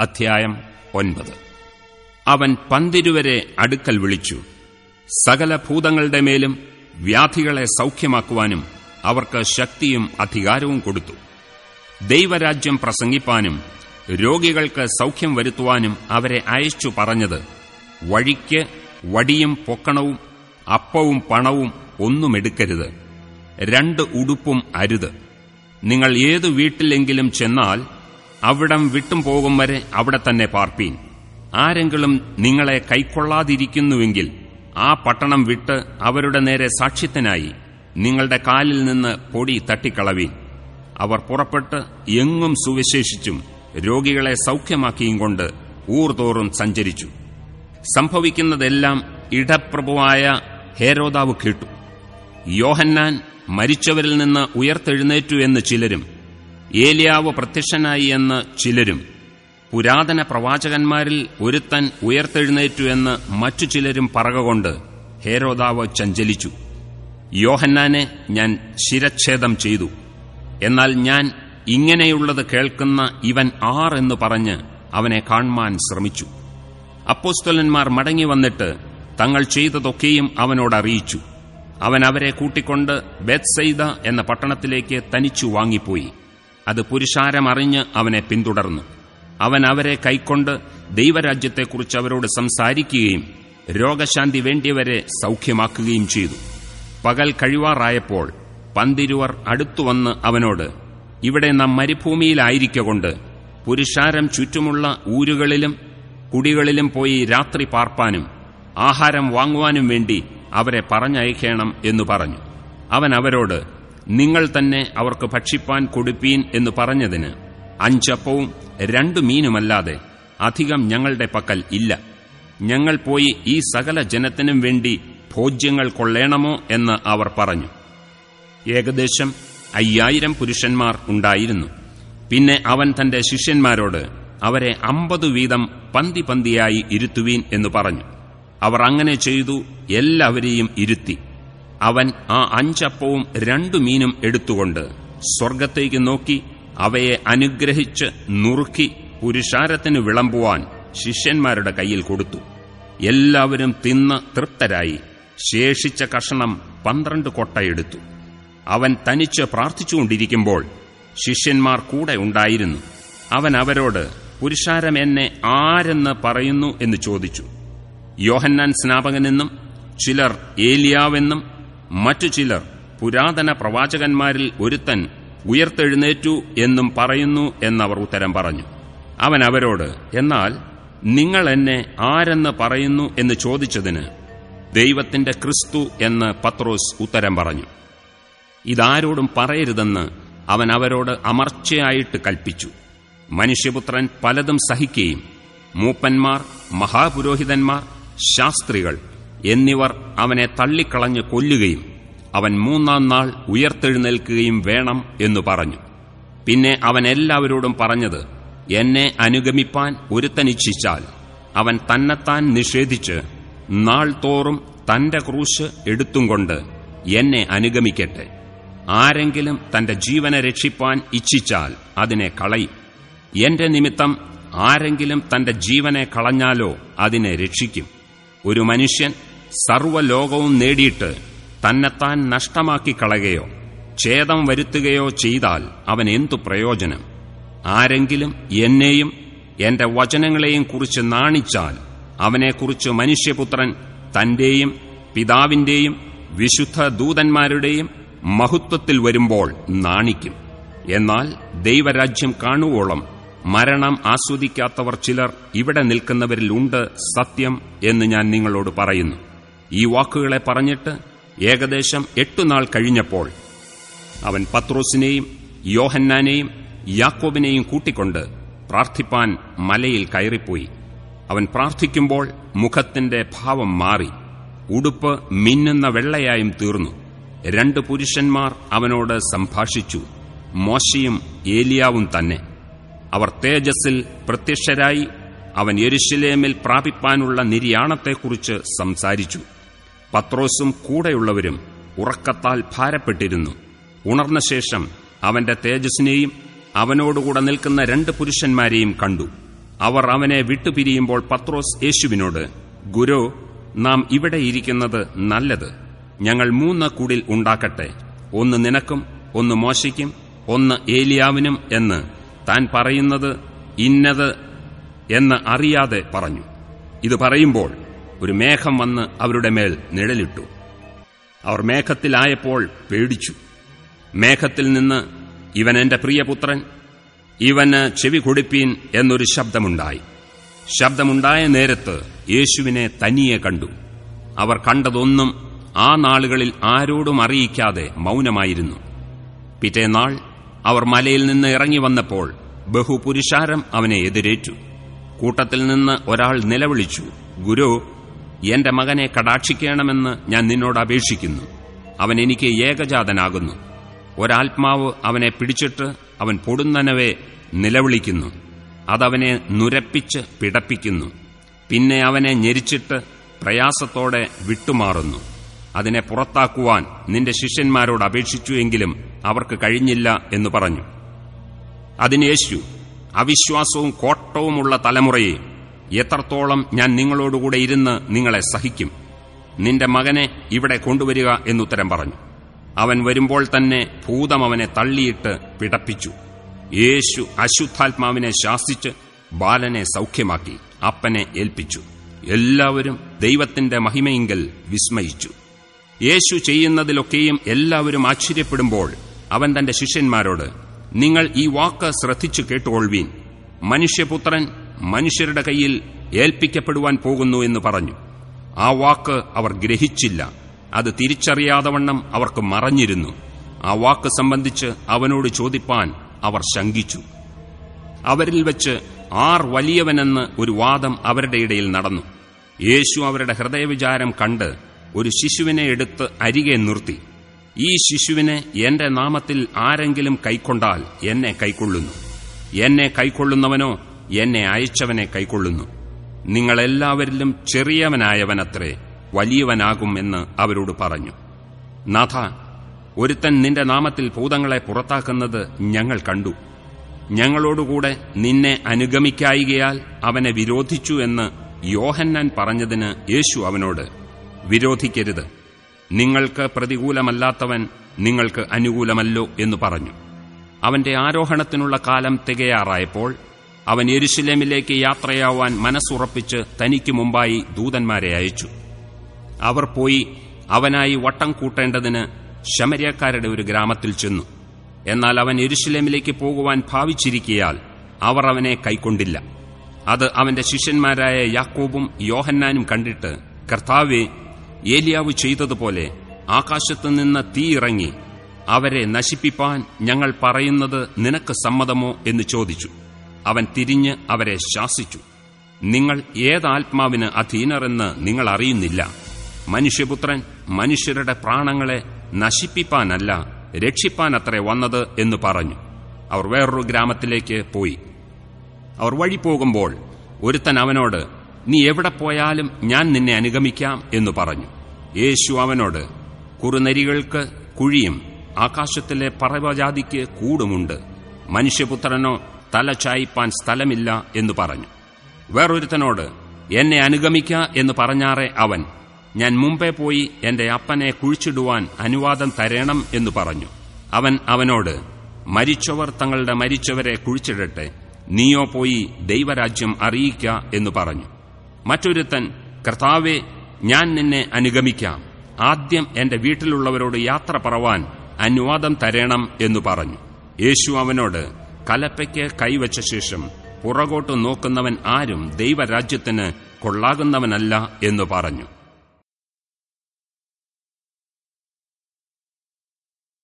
അധ്യായം ഒൻപത്. അവൻ പന്തിരുവരെ അടുക്കൽ വിളിച്ചു. സകല ഭൂതങ്ങളുടെ മേലും വ്യാധികളെ സൗഖ്യമാക്കുവാനും അവർക്ക് ശക്തിയും അധികാരവും കൊടുത്തു. ദൈവരാജ്യം പ്രസംഗിപ്പാനും രോഗികൾക്ക് സൗഖ്യം വരുത്തുവാനും അവരെ അയച്ചു പറഞ്ഞത് വഴിക്ക് വടിയും പൊക്കണവും അപ്പവും പണവും ഒന്നുമെടുക്കരുത്. രണ്ട് ഉടുപ്പും അരുത്. നിങ്ങൾ ഏതു വീട്ടിലെങ്കിലും ചെന്നാൽ അവിടം വിട്ടും പോകും വരെ അവിടെ തന്നെ പാർപ്പീൻ. ആരെങ്കിലും നിങ്ങളെ കൈക്കൊള്ളാതിരിക്കുന്നുവെങ്കിൽ ആ പട്ടണം വിട്ട് അവരുടെ നേരെ സാക്ഷ്യത്തിനായി നിങ്ങളുടെ കാലിൽ നിന്ന് പൊടി തട്ടിക്കളവീൻ. അവർ പുറപ്പെട്ട് എങ്ങും സുവിശേഷിച്ചും രോഗികളെ സൗഖ്യമാക്കിയും കൊണ്ട് ഊർതോറും സഞ്ചരിച്ചു. സംഭവിക്കുന്നതെല്ലാം ഇടപ്രഭുവായ ഹേരോദാവ് കേട്ടു. യോഹന്നാൻ മരിച്ചവരിൽ നിന്ന് ഉയർത്തെഴുന്നേറ്റു എന്ന് ചിലരും ഏലിയാവ് പ്രത്യക്ഷനായി എന്ന് ചിലരും പുരാതന പ്രവാചകന്മാരിൽ ഒരുത്തൻ ഉയർത്തെഴുന്നേറ്റു എന്ന് മറ്റു ചിലരും പറകൊണ്ട് ഹേരോദാവ് ചഞ്ചലിച്ചു. യോഹന്നാനെ ഞാൻ ശിരച്ഛേദം ചെയ്തു. എന്നാൽ ഞാൻ ഇങ്ങനെയുള്ളത് കേൾക്കുന്ന ഇവൻ ആർ എന്ന് പറഞ്ഞ് അവനെ കാൺമാൻ ശ്രമിച്ചു. അപ്പോസ്തലന്മാർ മടങ്ങി വന്നിട്ട് തങ്ങൾ ചെയ്തതൊക്കെയും അവനോട് അറിയിച്ചു. അവൻ അവരെ കൂട്ടിക്കൊണ്ട് ബെത്സൈദ എന്ന പട്ടണത്തിലേക്ക് തനിച്ചു വാങ്ങിപ്പോയി. അത് പുരുഷാരമറിഞ്ഞ് അവനെ പിന്തുടർന്നു. അവൻ അവരെ കൈക്കൊണ്ട് ദൈവരാജ്യത്തെക്കുറിച്ച് അവരോട് സംസാരിക്കുകയും രോഗശാന്തി വേണ്ടിയവരെ സൗഖ്യമാക്കുകയും ചെയ്തു. പകൽ കഴിവാറായപ്പോൾ പന്തിരുവർ അടുത്തുവന്ന് അവനോട് ഇവിടെ നാം മരുഭൂമിയിലായിരിക്കൊണ്ട് പുരുഷാരം ചുറ്റുമുള്ള ഊരുകളിലും കുടികളിലും പോയി രാത്രി പാർപ്പാനും ആഹാരം വാങ്ങുവാനും വേണ്ടി അവരെ പറഞ്ഞയക്കണം എന്നു പറഞ്ഞു. അവൻ അവരോട് നിങ്ങൾ തന്നെ അവർക്ക് ഭക്ഷിപ്പാൻ കൊടുപ്പീൻ എന്ന് പറഞ്ഞതിന് അഞ്ചപ്പവും രണ്ടു മീനുമല്ലാതെ അധികം ഞങ്ങളുടെ പക്കൽ ഇല്ല. ഞങ്ങൾ പോയി ഈ സകല ജനത്തിനും വേണ്ടി ഭോജ്യങ്ങൾ കൊള്ളേണമോ എന്ന് അവർ പറഞ്ഞു. ഏകദേശം അയ്യായിരം പുരുഷന്മാർ ഉണ്ടായിരുന്നു. പിന്നെ അവൻ തന്റെ ശിഷ്യന്മാരോട് അവരെ അമ്പത് വീതം പന്തി പന്തിയായി ഇരുത്തുവീൻ എന്ന് പറഞ്ഞു. അവർ അങ്ങനെ ചെയ്തു എല്ലാവരെയും ഇരുത്തി. അവൻ ആ അഞ്ചപ്പവും രണ്ടു മീനും എടുത്തുകൊണ്ട് സ്വർഗത്തേക്ക് നോക്കി അവയെ അനുഗ്രഹിച്ച് നുറുക്കി പുരുഷാരത്തിന് വിളമ്പുവാൻ ശിഷ്യന്മാരുടെ കയ്യിൽ കൊടുത്തു. എല്ലാവരും തിന്ന് തൃപ്തരായി. ശേഷിച്ച കഷണം പന്ത്രണ്ട് കൊട്ടയെടുത്തു അവൻ തനിച്ച് പ്രാർത്ഥിച്ചുകൊണ്ടിരിക്കുമ്പോൾ ശിഷ്യന്മാർ കൂടെ ഉണ്ടായിരുന്നു. അവൻ അവരോട് പുരുഷാരം എന്നെ ആരെന്ന് പറയുന്നു? എന്ന് ചോദിച്ചു. യോഹന്നാൻ സ്നാപകനെന്നും ചിലർ ഏലിയാവെന്നും മറ്റു ചിലർ പുരാതന പ്രവാചകന്മാരിൽ ഒരുത്തൻ ഉയർത്തെഴുന്നേറ്റു എന്നും പറയുന്നു എന്നവർ ഉത്തരം പറഞ്ഞു. അവൻ അവരോട് എന്നാൽ നിങ്ങൾ എന്നെ ആരെന്ന് പറയുന്നു എന്ന് ചോദിച്ചതിന് ദൈവത്തിന്റെ ക്രിസ്തു എന്ന് പത്രോസ് ഉത്തരം പറഞ്ഞു. ഇതാരോടും പറയരുതെന്ന് അവൻ അവരോട് അമർച്ചയായിട്ട് കൽപ്പിച്ചു. മനുഷ്യപുത്രൻ പലതും സഹിക്കുകയും മൂപ്പന്മാർ മഹാപുരോഹിതന്മാർ ശാസ്ത്രികൾ എന്നിവർ അവനെ തള്ളിക്കളഞ്ഞ് കൊല്ലുകയും അവൻ മൂന്നാം നാൾ ഉയർത്തെഴുന്നേൽക്കുകയും വേണം എന്നു പറഞ്ഞു. പിന്നെ അവൻ എല്ലാവരോടും പറഞ്ഞത് എന്നെ അനുഗമിപ്പാൻ ഒരുത്തനിച്ഛിച്ചാൽ അവൻ തന്നെത്താൻ നിഷേധിച്ച് നാൾ തോറും തന്റെ ക്രൂശ് എടുത്തും കൊണ്ട് എന്നെ അനുഗമിക്കട്ടെ. ആരെങ്കിലും തന്റെ ജീവനെ രക്ഷിപ്പാൻ ഇച്ഛിച്ചാൽ അതിനെ കളയും എന്റെ നിമിത്തം ആരെങ്കിലും തന്റെ ജീവനെ കളഞ്ഞാലോ അതിനെ രക്ഷിക്കും. ഒരു മനുഷ്യൻ സർവലോകവും നേടിയിട്ട് തന്നെത്താൻ നഷ്ടമാക്കി കളയുകയോ ഛേദം വരുത്തുകയോ ചെയ്താൽ അവൻ എന്തു പ്രയോജനം? ആരെങ്കിലും എന്നെയും എന്റെ വചനങ്ങളെയും കുറിച്ച് നാണിച്ചാൽ അവനെക്കുറിച്ച് മനുഷ്യപുത്രൻ തന്റെയും പിതാവിന്റെയും വിശുദ്ധ ദൂതന്മാരുടെയും മഹത്വത്തിൽ വരുമ്പോൾ നാണിക്കും. എന്നാൽ ദൈവരാജ്യം കാണുവോളം മരണം ആസ്വദിക്കാത്തവർ ചിലർ ഇവിടെ നിൽക്കുന്നവരിലുണ്ട് സത്യം എന്ന് ഞാൻ നിങ്ങളോട് പറയുന്നു. ഈ വാക്കുകളെ പറഞ്ഞിട്ട് ഏകദേശം എട്ടുനാൾ കഴിഞ്ഞപ്പോൾ അവൻ പത്രോസിനെയും യോഹന്നാനെയും യാക്കോബിനെയും കൂട്ടിക്കൊണ്ട് പ്രാർത്ഥിപ്പാൻ മലയിൽ കയറിപ്പോയി. അവൻ പ്രാർത്ഥിക്കുമ്പോൾ മുഖത്തിന്റെ ഭാവം മാറി. ഉടുപ്പ് മിന്നുന്ന വെള്ളയായും തീർന്നു. രണ്ട് പുരുഷന്മാർ അവനോട് സംഭാഷിച്ചു. മോശയും ഏലിയാവും തന്നെ. അവർ തേജസ്സിൽ പ്രത്യക്ഷരായി അവൻ യെരുശലേമിൽ പ്രാപിപ്പാനുള്ള നിര്യാണത്തെക്കുറിച്ച് സംസാരിച്ചു. പത്രോസും കൂടെയുള്ളവരും ഉറക്കത്താൽ ഭാരപ്പെട്ടിരുന്നു. ഉണർന്ന ശേഷം അവന്റെ തേജസ്സിനെയും അവനോടുകൂടെ നിൽക്കുന്ന രണ്ട് പുരുഷന്മാരെയും കണ്ടു. അവർ അവനെ വിട്ടുപിരിയുമ്പോൾ പത്രോസ് യേശുവിനോട് ഗുരു നാം ഇവിടെ ഇരിക്കുന്നത് നല്ലത്. ഞങ്ങൾ മൂന്ന് കുടിൽ ഉണ്ടാക്കട്ടെ. ഒന്ന് നിനക്കും ഒന്ന് മോശയ്ക്കും ഒന്ന് ഏലിയാവിനും എന്ന് താൻ പറയുന്നത് ഇന്നത് എന്ന് അറിയാതെ പറഞ്ഞു. ഇത് പറയുമ്പോൾ ഒരു മേഘം വന്ന് അവരുടെ മേൽ നിഴലിട്ടു. അവർ മേഘത്തിലായപ്പോൾ പേടിച്ചു. മേഘത്തിൽ നിന്ന് ഇവൻ എന്റെ പ്രിയപുത്രൻ ഇവന് ചെവി കൊടുപ്പീൻ എന്നൊരു ശബ്ദമുണ്ടായി. ശബ്ദമുണ്ടായ നേരത്ത് യേശുവിനെ തനിയെ കണ്ടു. അവർ കണ്ടതൊന്നും ആ നാളുകളിൽ ആരോടും അറിയിക്കാതെ മൗനമായിരുന്നു. പിറ്റേനാൾ അവർ മലയിൽ നിന്ന് ഇറങ്ങി വന്നപ്പോൾ ബഹുപുരുഷാരം അവനെ എതിരേറ്റു. കൂട്ടത്തിൽ നിന്ന് ഒരാൾ നിലവിളിച്ചു ഗുരു എന്റെ മകനെ കടാക്ഷിക്കണമെന്ന് ഞാൻ നിന്നോട് അപേക്ഷിക്കുന്നു. അവൻ എനിക്ക് ഏകജാതനാകുന്നു. ഒരാത്മാവ് അവനെ പിടിച്ചിട്ട് അവൻ പൊടുന്നനവെ നിലവിളിക്കുന്നു. അതവനെ നുരപ്പിച്ച് പിടപ്പിക്കുന്നു. പിന്നെ അവനെ ഞെരിച്ചിട്ട് പ്രയാസത്തോടെ വിട്ടുമാറുന്നു. അതിനെ പുറത്താക്കുവാൻ നിന്റെ ശിഷ്യന്മാരോട് അപേക്ഷിച്ചു എങ്കിലും അവർക്ക് കഴിഞ്ഞില്ല എന്ന് പറഞ്ഞു. അതിന് യേശു അവിശ്വാസവും കോട്ടവുമുള്ള തലമുറയെ എത്രത്തോളം ഞാൻ നിങ്ങളോടുകൂടെ ഇരുന്ന് നിങ്ങളെ സഹിക്കും? നിന്റെ മകനെ ഇവിടെ കൊണ്ടുവരിക എന്നുത്തരം പറഞ്ഞു. അവൻ വരുമ്പോൾ തന്നെ ഭൂതം അവനെ തള്ളിയിട്ട് പിടപ്പിച്ചു യേശു അശുദ്ധാത്മാവിനെ ശാസിച്ച് ബാലനെ സൗഖ്യമാക്കി അപ്പനെ ഏൽപ്പിച്ചു. എല്ലാവരും ദൈവത്തിന്റെ മഹിമയിങ്കൽ വിസ്മയിച്ചു. യേശു ചെയ്യുന്നതിലൊക്കെയും എല്ലാവരും ആശ്ചര്യപ്പെടുമ്പോൾ അവൻ തന്റെ ശിഷ്യന്മാരോട് നിങ്ങൾ ഈ വാക്ക് ശ്രദ്ധിച്ചു കേട്ടുകൊള്ളുവീൻ. മനുഷ്യപുത്രൻ മനുഷ്യരുടെ കയ്യിൽ ഏൽപ്പിക്കപ്പെടുവാൻ പോകുന്നു എന്ന് പറഞ്ഞു. ആ വാക്ക് അവർ ഗ്രഹിച്ചില്ല. അത് തിരിച്ചറിയാതവണ്ണം അവർക്ക് മറഞ്ഞിരുന്നു. ആ വാക്ക് സംബന്ധിച്ച് അവനോട് ചോദിപ്പാൻ അവർ ശങ്കിച്ചു. അവരിൽ വെച്ച് ആർ വലിയവനെന്ന് ഒരു വാദം അവരുടെ ഇടയിൽ നടന്നു. യേശു അവരുടെ ഹൃദയവിചാരം കണ്ട് ഒരു ശിശുവിനെ എടുത്ത് അരികെ നിർത്തി. ഈ ശിശുവിനെ എന്റെ നാമത്തിൽ ആരെങ്കിലും കൈക്കൊണ്ടാൽ എന്നെ കൈക്കൊള്ളുന്നു. എന്നെ കൈക്കൊള്ളുന്നവനോ എന്നെ അയച്ചവനെ കൈക്കൊള്ളുന്നു. നിങ്ങളെല്ലാവരിലും ചെറിയവനായവനത്രേ വലിയവനാകും എന്ന് അവരോട് പറഞ്ഞു. നാഥ ഒരുത്തൻ നിന്റെ നാമത്തിൽ ഭൂതങ്ങളെ പുറത്താക്കുന്നത് ഞങ്ങൾ കണ്ടു. ഞങ്ങളോടുകൂടെ നിന്നെ അനുഗമിക്കായികയാൽ അവനെ വിരോധിച്ചു എന്ന് യോഹന്നാൻ പറഞ്ഞതിന് യേശു അവനോട് വിരോധിക്കരുത്. നിങ്ങൾക്ക് പ്രതികൂലമല്ലാത്തവൻ നിങ്ങൾക്ക് അനുകൂലമല്ലോ എന്ന് പറഞ്ഞു. അവന്റെ ആരോഹണത്തിനുള്ള കാലം തികയാറായപ്പോൾ അവൻ എരുശിലേമിലേക്ക് യാത്രയാവാൻ മനസ്സുറപ്പിച്ച് തനിക്ക് മുമ്പായി ദൂതന്മാരെ അയച്ചു. അവർ പോയി അവനായി വട്ടം കൂട്ടേണ്ടതിന് ശമര്യക്കാരുടെ ഒരു ഗ്രാമത്തിൽ ചെന്നു. എന്നാൽ അവൻ എരുശിലേമിലേക്ക് പോകുവാൻ ഭാവിച്ചിരിക്കയാൽ അവർ അവനെ കൈക്കൊണ്ടില്ല. അത് അവന്റെ ശിഷ്യന്മാരായ യാക്കോബും യോഹന്നാനും കണ്ടിട്ട് കർത്താവെ ഏലിയാവ് ചെയ്തതുപോലെ ആകാശത്തുനിന്ന് തീയിറങ്ങി അവരെ നശിപ്പിപ്പാൻ ഞങ്ങൾ പറയുന്നത് നിനക്ക് സമ്മതമോ എന്ന് ചോദിച്ചു. അവൻ തിരിഞ്ഞ് അവരെ ശാസിച്ചു. നിങ്ങൾ ഏതാത്മാവിന് അധീനരെന്ന് നിങ്ങൾ അറിയുന്നില്ല. മനുഷ്യപുത്രൻ മനുഷ്യരുടെ പ്രാണങ്ങളെ നശിപ്പിപ്പാനല്ല രക്ഷിപ്പാനത്രേ വന്നത് എന്ന് പറഞ്ഞു. അവർ വേറൊരു ഗ്രാമത്തിലേക്ക് പോയി. അവർ വഴി പോകുമ്പോൾ ഒരുത്തൻ അവനോട് നീ എവിടെ പോയാലും ഞാൻ നിന്നെ അനുഗമിക്കാം എന്ന് പറഞ്ഞു. യേശു അവനോട് കുറുനരികൾക്ക് കുഴിയും ആകാശത്തിലെ പറവജാതിക്ക് കൂടുമുണ്ട്. മനുഷ്യപുത്രനോ തല ചായ്പാൻ സ്ഥലമില്ല എന്നു പറഞ്ഞു. വേറൊരുത്തനോട് എന്നെ അനുഗമിക്ക എന്ന് പറഞ്ഞാറെ അവൻ. ഞാൻ മുമ്പേ പോയി എന്റെ അപ്പനെ കുഴിച്ചിടുവാൻ അനുവാദം തരണം എന്നു പറഞ്ഞു. അവൻ അവനോട് മരിച്ചവർ തങ്ങളുടെ മരിച്ചവരെ കുഴിച്ചിടട്ടെ. നീയോ പോയി ദൈവരാജ്യം അറിയിക്ക എന്നു പറഞ്ഞു. മറ്റൊരുത്തൻ കർത്താവെ ഞാൻ നിന്നെ അനുഗമിക്കാം. ആദ്യം എന്റെ വീട്ടിലുള്ളവരോട് യാത്ര പറവാൻ അനുവാദം തരണം എന്നു പറഞ്ഞു. യേശു അവനോട് കലപ്പയ്ക്ക് കൈവച്ച ശേഷം പുറകോട്ട് നോക്കുന്നവൻ ആരും ദൈവരാജ്യത്തിന് കൊള്ളാകുന്നവനല്ല എന്ന് പറഞ്ഞു.